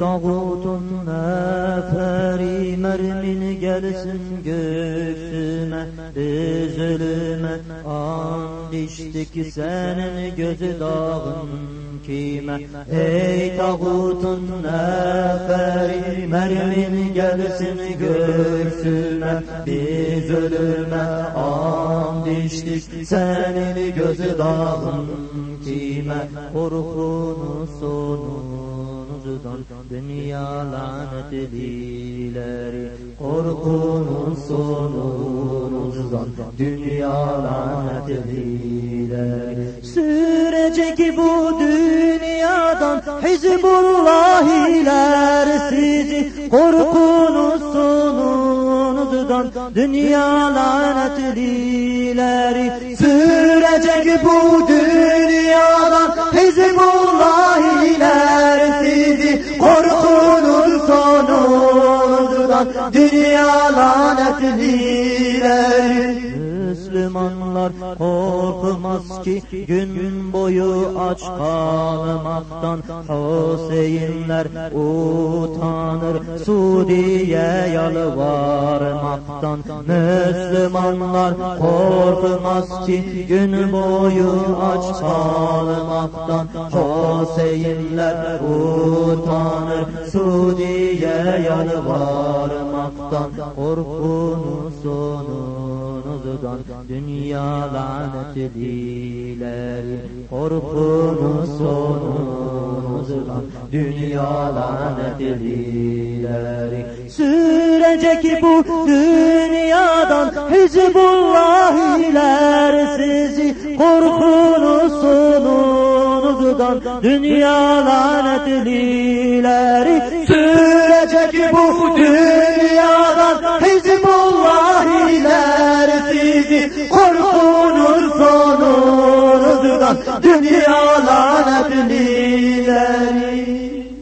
tağutun neferi mermin gelsin göğsüme Biz ölüme and içtik senin gözü dağın kime. Ey tağutun neferi mermin gelsin göğsüme Biz ölüme and içtik senin gözü dağın kime. Korkunun sonunuzdan dünya lanetlileri Korkunun sonunuzdan dünya lanetlileri Sürecek bu dünyadan Hizbullahiler sizi Korkunuz sonunuzdan dünya lanetlileri Sürecek bu dünyadan sonunuzdan dünya lanetlileri Müslümanlar korkmaz ki gün boyu aç kalmaktan. Hüseyinler utanır Sudiye yalvarmaktan. Müslümanlar korkmaz ki gün boyu aç kalmaktan. Hüseyinler utanır Sudiye yalvarmaktan. Korkunun sonunuzdan dünya lanetlileri Korkunun sonunuzdan dünya lanetlileri Sürecek bu dünyadan Hizbullahiler sizi. Korkunun sonunuzdan dünya lanetlileri Sürecek bu dünyadan sizi Korkunun sonunuzdan dünya lanetlileri